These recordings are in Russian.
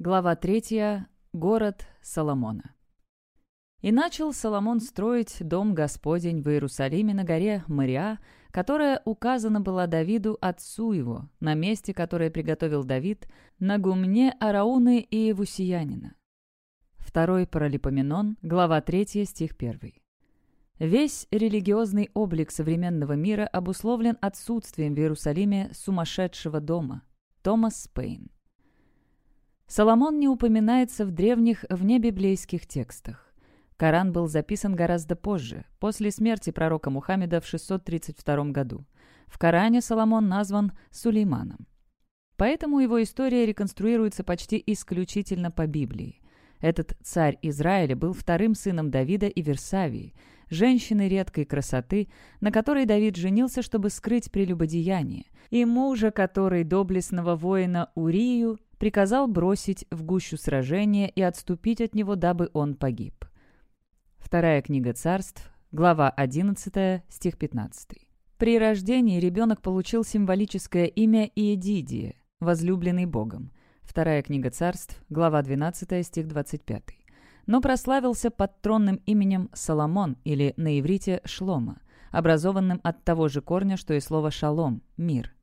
Глава 3. Город Соломона. «И начал Соломон строить дом Господень в Иерусалиме на горе Мариа, которая указана была Давиду, отцу его, на месте, которое приготовил Давид, на гумне Арауны и Евусиянина». Второй Паралипоменон, глава 3, стих 1. Весь религиозный облик современного мира обусловлен отсутствием в Иерусалиме сумасшедшего дома. Томас Спейн. Соломон не упоминается в древних внебиблейских текстах. Коран был записан гораздо позже, после смерти пророка Мухаммеда в 632 году. В Коране Соломон назван Сулейманом. Поэтому его история реконструируется почти исключительно по Библии. Этот царь Израиля был вторым сыном Давида и Версавии, женщины редкой красоты, на которой Давид женился, чтобы скрыть прелюбодеяние, и мужа, который доблестного воина Урию приказал бросить в гущу сражения и отступить от него, дабы он погиб. Вторая книга царств, глава 11, стих 15. При рождении ребенок получил символическое имя Иедидия, возлюбленный Богом. Вторая книга царств, глава 12, стих 25. Но прославился под тронным именем Соломон или на иврите Шлома, образованным от того же корня, что и слово «шалом» — «мир».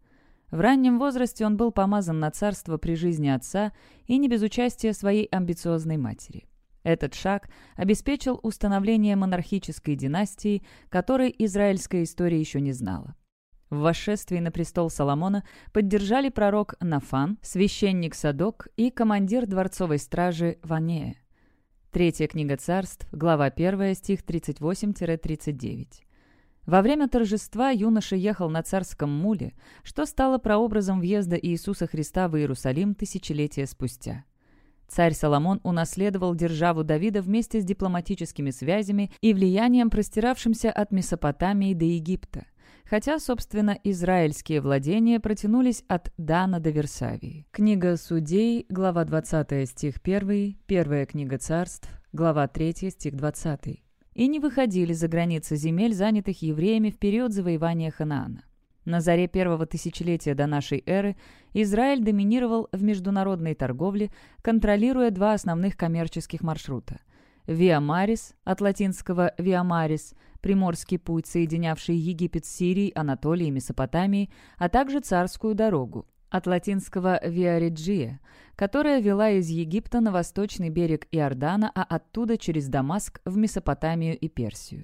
В раннем возрасте он был помазан на царство при жизни отца и не без участия своей амбициозной матери. Этот шаг обеспечил установление монархической династии, которой израильская история еще не знала. В восшествии на престол Соломона поддержали пророк Нафан, священник Садок и командир дворцовой стражи Ванея. Третья книга царств, глава 1, стих 38-39. Во время торжества юноша ехал на царском муле, что стало прообразом въезда Иисуса Христа в Иерусалим тысячелетия спустя. Царь Соломон унаследовал державу Давида вместе с дипломатическими связями и влиянием, простиравшимся от Месопотамии до Египта, хотя, собственно, израильские владения протянулись от Дана до Версавии. Книга Судей, глава 20, стих 1, первая книга царств, глава 3, стих 20 и не выходили за границы земель, занятых евреями в период завоевания Ханаана. На заре первого тысячелетия до нашей эры Израиль доминировал в международной торговле, контролируя два основных коммерческих маршрута. Виа Марис, от латинского Виа Марис, приморский путь, соединявший Египет с Сирией, Анатолией и Месопотамией, а также царскую дорогу, от латинского «Виа Реджия», которая вела из Египта на восточный берег Иордана, а оттуда через Дамаск в Месопотамию и Персию.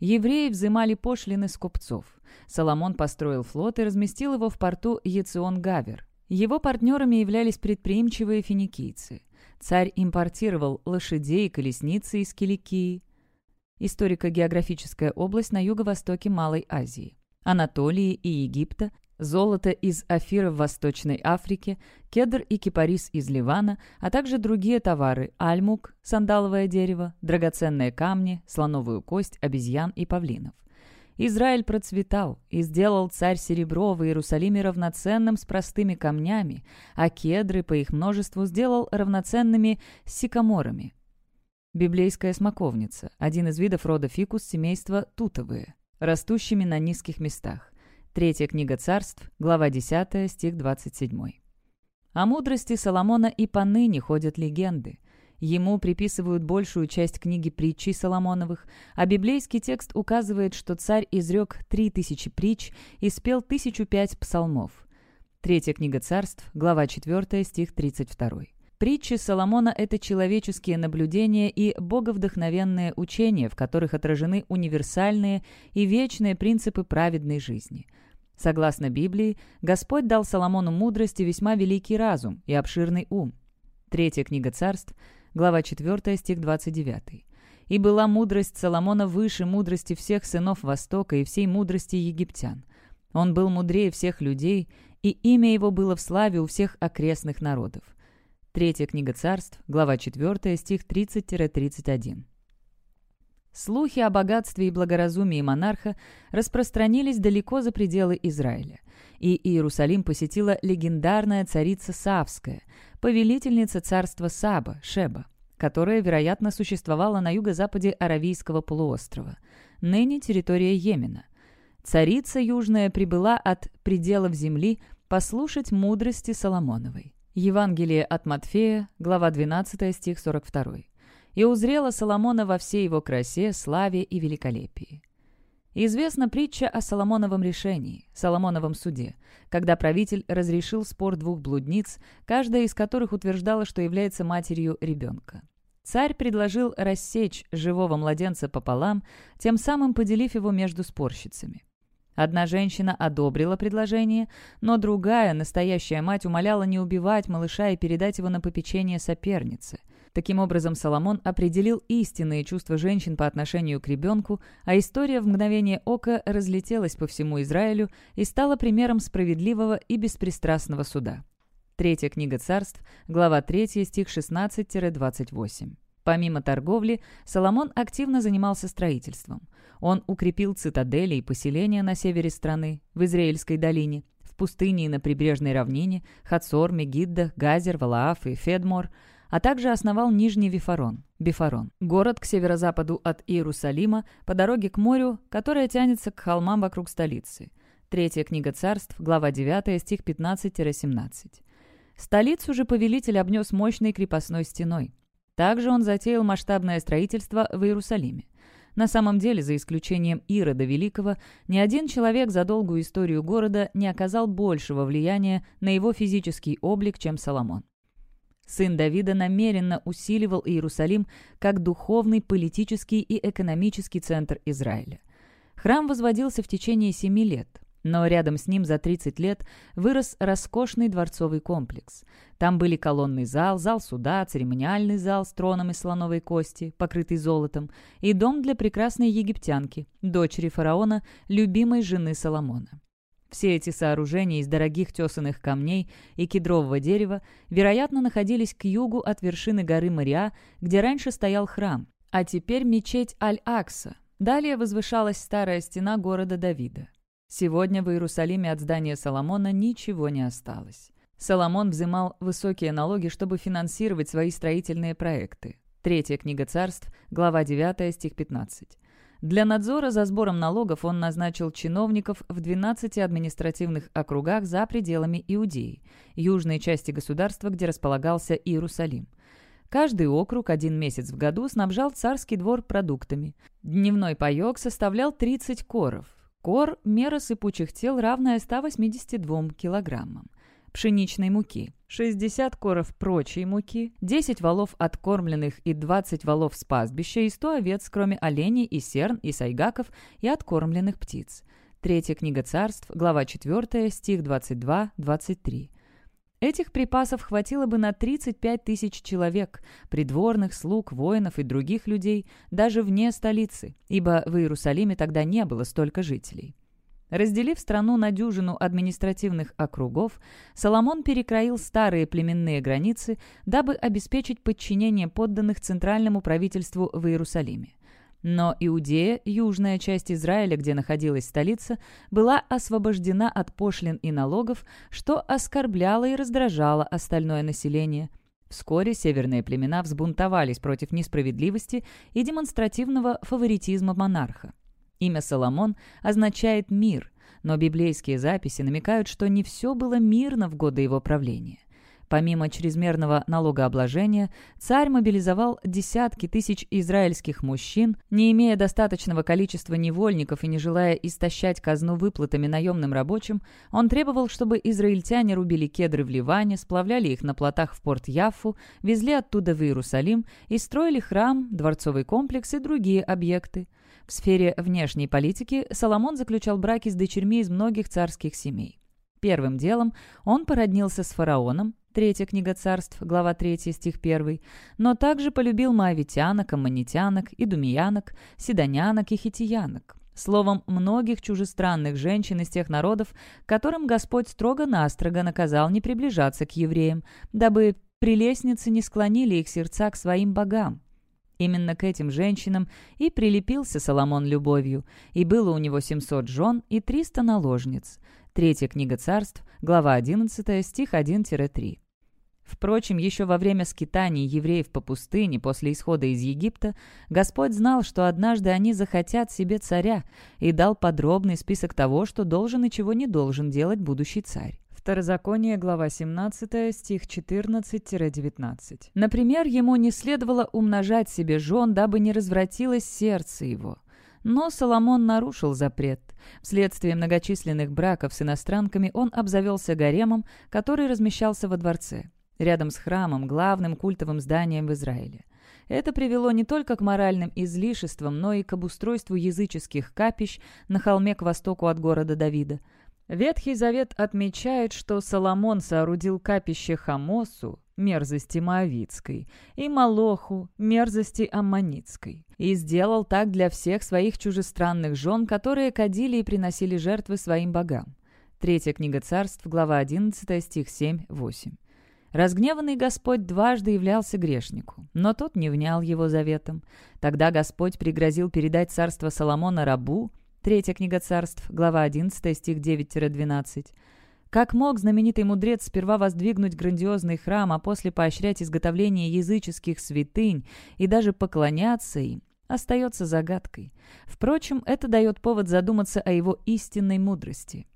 Евреи взимали пошлины с купцов. Соломон построил флот и разместил его в порту Ецион-Гавер. Его партнерами являлись предприимчивые финикийцы. Царь импортировал лошадей и колесницы из Киликии. Историко-географическая область на юго-востоке Малой Азии. Анатолии и Египта, золото из Афира в Восточной Африке, кедр и кипарис из Ливана, а также другие товары – альмук, сандаловое дерево, драгоценные камни, слоновую кость, обезьян и павлинов. Израиль процветал и сделал царь серебро в Иерусалиме равноценным с простыми камнями, а кедры по их множеству сделал равноценными с сикаморами. Библейская смоковница – один из видов рода фикус семейства тутовые, растущими на низких местах. Третья книга царств, глава 10, стих 27. О мудрости Соломона и поныне ходят легенды. Ему приписывают большую часть книги притчей Соломоновых, а библейский текст указывает, что царь изрек три тысячи притч и спел тысячу пять псалмов. Третья книга царств, глава 4, стих 32. Притчи Соломона – это человеческие наблюдения и боговдохновенные учения, в которых отражены универсальные и вечные принципы праведной жизни – Согласно Библии, Господь дал Соломону мудрость и весьма великий разум и обширный ум. Третья книга царств, глава 4, стих 29. «И была мудрость Соломона выше мудрости всех сынов Востока и всей мудрости египтян. Он был мудрее всех людей, и имя его было в славе у всех окрестных народов». Третья книга царств, глава 4, стих 30-31. Слухи о богатстве и благоразумии монарха распространились далеко за пределы Израиля, и Иерусалим посетила легендарная царица Савская, повелительница царства Саба, Шеба, которая, вероятно, существовала на юго-западе Аравийского полуострова, ныне территория Йемена. Царица Южная прибыла от пределов земли послушать мудрости Соломоновой. Евангелие от Матфея, глава 12, стих 42. «И узрела Соломона во всей его красе, славе и великолепии». Известна притча о Соломоновом решении, Соломоновом суде, когда правитель разрешил спор двух блудниц, каждая из которых утверждала, что является матерью ребенка. Царь предложил рассечь живого младенца пополам, тем самым поделив его между спорщицами. Одна женщина одобрила предложение, но другая, настоящая мать, умоляла не убивать малыша и передать его на попечение соперницы. Таким образом, Соломон определил истинные чувства женщин по отношению к ребенку, а история в мгновение ока разлетелась по всему Израилю и стала примером справедливого и беспристрастного суда. Третья книга царств, глава 3, стих 16-28. Помимо торговли, Соломон активно занимался строительством. Он укрепил цитадели и поселения на севере страны, в Изреельской долине, в пустыне и на прибрежной равнине, Хацор, Мегиддо, Газер, Ваалаф и Фадмор, а также основал Нижний Вифарон, Бифарон, город к северо-западу от Иерусалима по дороге к морю, которая тянется к холмам вокруг столицы. Третья книга царств, глава 9, стих 15-17. Столицу же повелитель обнес мощной крепостной стеной. Также он затеял масштабное строительство в Иерусалиме. На самом деле, за исключением Ирода Великого, ни один человек за долгую историю города не оказал большего влияния на его физический облик, чем Соломон. Сын Давида намеренно усиливал Иерусалим как духовный, политический и экономический центр Израиля. Храм возводился в течение семи лет, но рядом с ним за 30 лет вырос роскошный дворцовый комплекс. Там были колонный зал, зал суда, церемониальный зал с троном из слоновой кости, покрытый золотом, и дом для прекрасной египтянки, дочери фараона, любимой жены Соломона. Все эти сооружения из дорогих тесанных камней и кедрового дерева, вероятно, находились к югу от вершины горы Мариа, где раньше стоял храм, а теперь мечеть Аль-Акса. Далее возвышалась старая стена города Давида. Сегодня в Иерусалиме от здания Соломона ничего не осталось. Соломон взимал высокие налоги, чтобы финансировать свои строительные проекты. Третья книга царств, глава 9, стих 15. Для надзора за сбором налогов он назначил чиновников в 12 административных округах за пределами Иудеи, южной части государства, где располагался Иерусалим. Каждый округ один месяц в году снабжал царский двор продуктами. Дневной паёк составлял 30 коров – Кор – мера сыпучих тел, равная 182 килограммам. Пшеничной муки – 60 коров прочей муки, 10 валов откормленных и 20 валов с пастбища и 100 овец, кроме оленей и серн и сайгаков и откормленных птиц. Третья книга царств, глава 4, стих 22-23. Этих припасов хватило бы на 35 тысяч человек, придворных, слуг, воинов и других людей, даже вне столицы, ибо в Иерусалиме тогда не было столько жителей. Разделив страну на дюжину административных округов, Соломон перекроил старые племенные границы, дабы обеспечить подчинение подданных центральному правительству в Иерусалиме. Но Иудея, южная часть Израиля, где находилась столица, была освобождена от пошлин и налогов, что оскорбляло и раздражало остальное население. Вскоре северные племена взбунтовались против несправедливости и демонстративного фаворитизма монарха. Имя Соломон означает «мир», но библейские записи намекают, что не все было мирно в годы его правления. Помимо чрезмерного налогообложения, царь мобилизовал десятки тысяч израильских мужчин, не имея достаточного количества невольников и не желая истощать казну выплатами наемным рабочим, он требовал, чтобы израильтяне рубили кедры в Ливане, сплавляли их на плотах в порт Яффу, везли оттуда в Иерусалим и строили храм, дворцовый комплекс и другие объекты. В сфере внешней политики Соломон заключал браки с дочерьми из многих царских семей. Первым делом он породнился с фараоном, Третья книга царств, глава 3, стих 1, но также полюбил моавитянок, аммонитянок, идумиянок, сидонянок и хитиянок. Словом, многих чужестранных женщин из тех народов, которым Господь строго-настрого наказал не приближаться к евреям, дабы прелестницы не склонили их сердца к своим богам. Именно к этим женщинам и прилепился Соломон любовью, и было у него 700 жен и 300 наложниц. Третья книга царств, глава 11, стих 1-3. Впрочем, еще во время скитаний евреев по пустыне после исхода из Египта Господь знал, что однажды они захотят себе царя и дал подробный список того, что должен и чего не должен делать будущий царь. Второзаконие, глава 17, стих 14-19. Например, ему не следовало умножать себе жен, дабы не развратилось сердце его. Но Соломон нарушил запрет. Вследствие многочисленных браков с иностранками он обзавелся гаремом, который размещался во дворце, рядом с храмом, главным культовым зданием в Израиле. Это привело не только к моральным излишествам, но и к обустройству языческих капищ на холме к востоку от города Давида. Ветхий Завет отмечает, что Соломон соорудил капище Хамосу, мерзости Моавицкой, и Малоху, мерзости Аммонитской, и сделал так для всех своих чужестранных жен, которые кадили и приносили жертвы своим богам. Третья книга царств, глава 11, стих 7-8. Разгневанный Господь дважды являлся грешнику, но тот не внял его заветом. Тогда Господь пригрозил передать царство Соломона рабу, Третья книга царств, глава 11, стих 9-12. Как мог знаменитый мудрец сперва воздвигнуть грандиозный храм, а после поощрять изготовление языческих святынь и даже поклоняться им, остается загадкой. Впрочем, это дает повод задуматься о его истинной мудрости.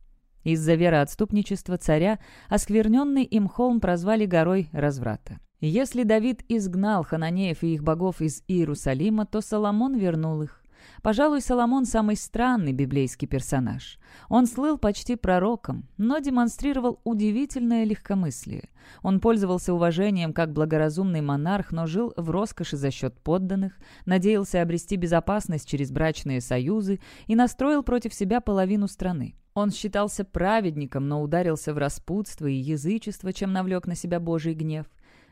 Из-за вероотступничества царя оскверненный им холм прозвали горой разврата. Если Давид изгнал хананеев и их богов из Иерусалима, то Соломон вернул их. Пожалуй, Соломон самый странный библейский персонаж. Он слыл почти пророком, но демонстрировал удивительное легкомыслие. Он пользовался уважением как благоразумный монарх, но жил в роскоши за счет подданных, надеялся обрести безопасность через брачные союзы и настроил против себя половину страны. Он считался праведником, но ударился в распутство и язычество, чем навлек на себя Божий гнев.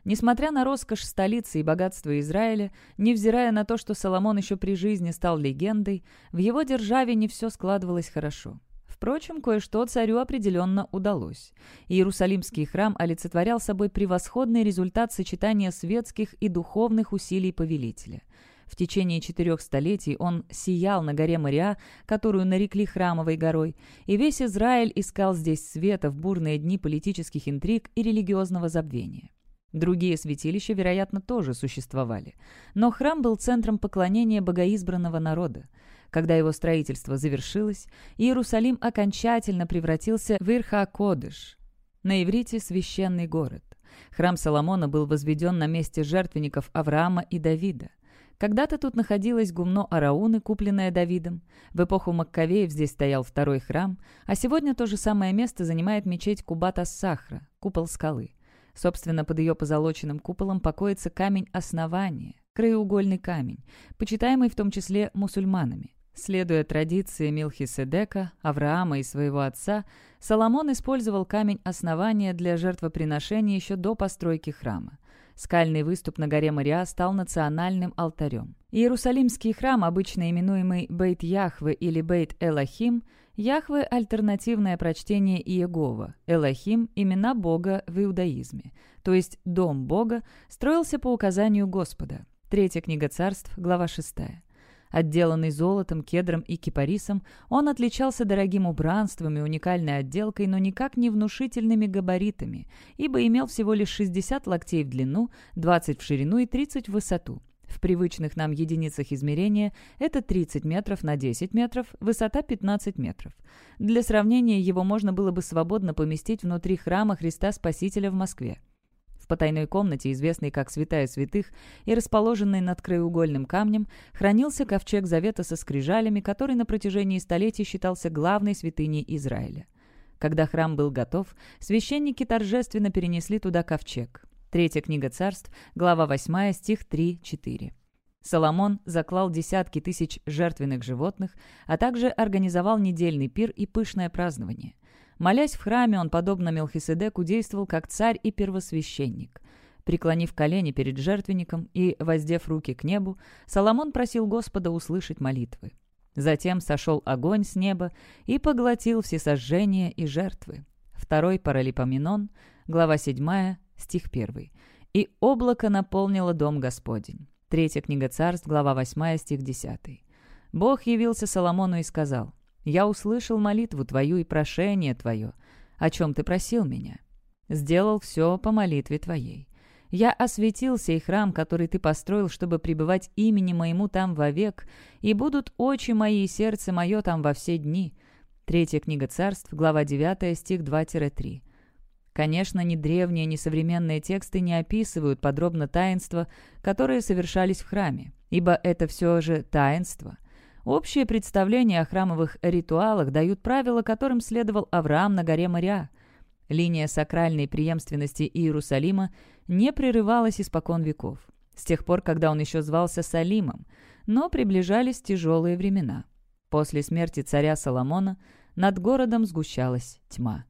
Несмотря на роскошь столицы и богатство Израиля, невзирая на то, что Соломон еще при жизни стал легендой, в его державе не все складывалось хорошо. Впрочем, кое-что царю определенно удалось. Иерусалимский храм олицетворял собой превосходный результат сочетания светских и духовных усилий повелителя – в течение четырех столетий он сиял на горе Мариа, которую нарекли Храмовой горой, и весь Израиль искал здесь света в бурные дни политических интриг и религиозного забвения. Другие святилища, вероятно, тоже существовали. Но храм был центром поклонения богоизбранного народа. Когда его строительство завершилось, Иерусалим окончательно превратился в Ирха-Кодыш, на иврите «священный город». Храм Соломона был возведен на месте жертвенников Авраама и Давида. Когда-то тут находилось гумно Арауны, купленное Давидом. В эпоху Маккавеев здесь стоял второй храм, а сегодня то же самое место занимает мечеть Кубата-Сахра, купол скалы. Собственно, под ее позолоченным куполом покоится камень основания, краеугольный камень, почитаемый в том числе мусульманами. Следуя традиции Милхиседека, Авраама и своего отца, Соломон использовал камень основания для жертвоприношения еще до постройки храма. Скальный выступ на горе Мариа стал национальным алтарем. Иерусалимский храм, обычно именуемый Бейт-Яхве или Бейт-Элохим, Яхве – альтернативное прочтение Иегова, Элохим – имена Бога в иудаизме, то есть Дом Бога, строился по указанию Господа. Третья книга царств, глава 6. Отделанный золотом, кедром и кипарисом, он отличался дорогим убранством и уникальной отделкой, но никак не внушительными габаритами, ибо имел всего лишь 60 локтей в длину, 20 в ширину и 30 в высоту. В привычных нам единицах измерения это 30 метров на 10 метров, высота 15 метров. Для сравнения его можно было бы свободно поместить внутри храма Христа Спасителя в Москве. В потайной комнате, известной как Святая Святых и расположенной над краеугольным камнем, хранился ковчег Завета со скрижалями, который на протяжении столетий считался главной святыней Израиля. Когда храм был готов, священники торжественно перенесли туда ковчег. Третья книга царств, глава 8, стих 3-4. Соломон заклал десятки тысяч жертвенных животных, а также организовал недельный пир и пышное празднование. Молясь в храме, он, подобно Мелхиседеку, действовал как царь и первосвященник. Преклонив колени перед жертвенником и воздев руки к небу, Соломон просил Господа услышать молитвы. Затем сошел огонь с неба и поглотил все сожжения и жертвы. Второй Паралипоменон, глава 7, стих 1. «И облако наполнило дом Господень». Третья книга царств, глава 8, стих 10. Бог явился Соломону и сказал, я услышал молитву твою и прошение твое, о чем ты просил меня. Сделал все по молитве твоей. Я осветил сей храм, который ты построил, чтобы пребывать имени моему там вовек, и будут очи мои и сердце мое там во все дни». Третья книга царств, глава 9, стих 2-3. Конечно, ни древние, ни современные тексты не описывают подробно таинства, которые совершались в храме, ибо это все же таинство. Общие представления о храмовых ритуалах дают правила, которым следовал Авраам на горе Мариа. Линия сакральной преемственности Иерусалима не прерывалась испокон веков, с тех пор, когда он еще звался Салимом, но приближались тяжелые времена. После смерти царя Соломона над городом сгущалась тьма.